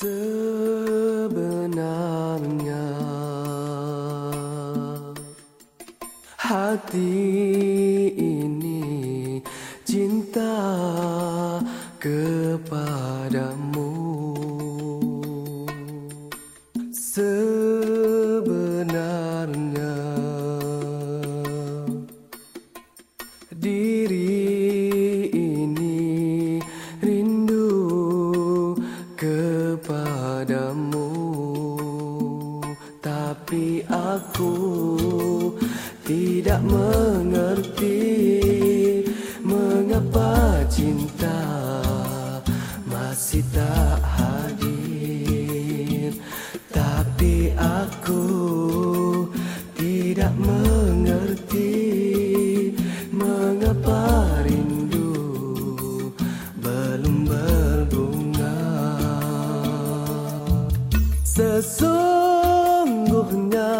Sebenarnya. Hati ini cinta kepadamu Tapi aku tidak mengerti Mengapa cinta masih tak hadir. Tapi aku tidak mengerti Mengapa rindu belum berbunga Sesungguhnya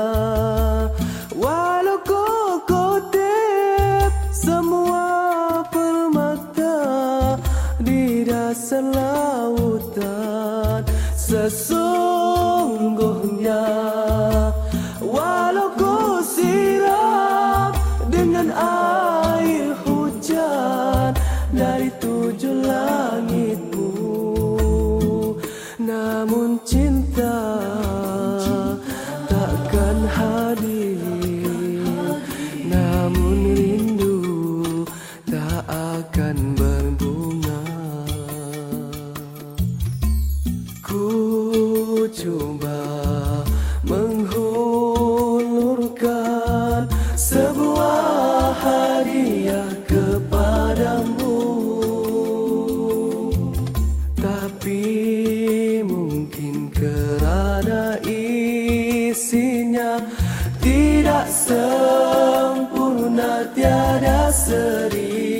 Walau kau kutip Semua permata Di dasar lautan Sesungguhnya coba menghulurkan sebuah hadiah kepadamu. Tapi mungkin kerana isinya tidak sempurna tiada seri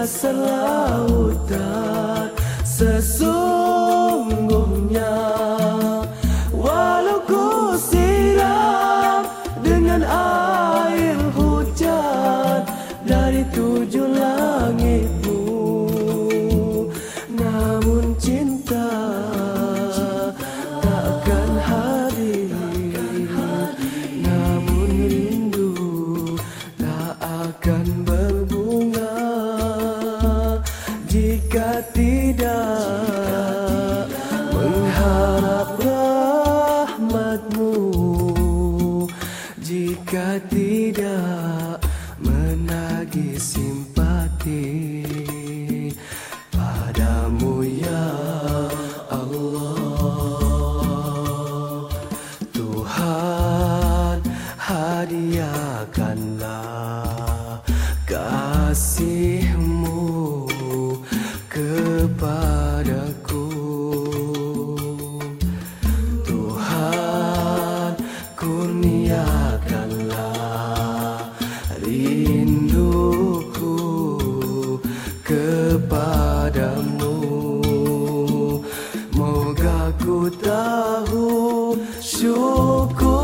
Di dasar lautan Sesungguhnya tidak mengharap rahmatmu. Jika tidak menagih simpati होता हो शो को